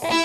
Bye.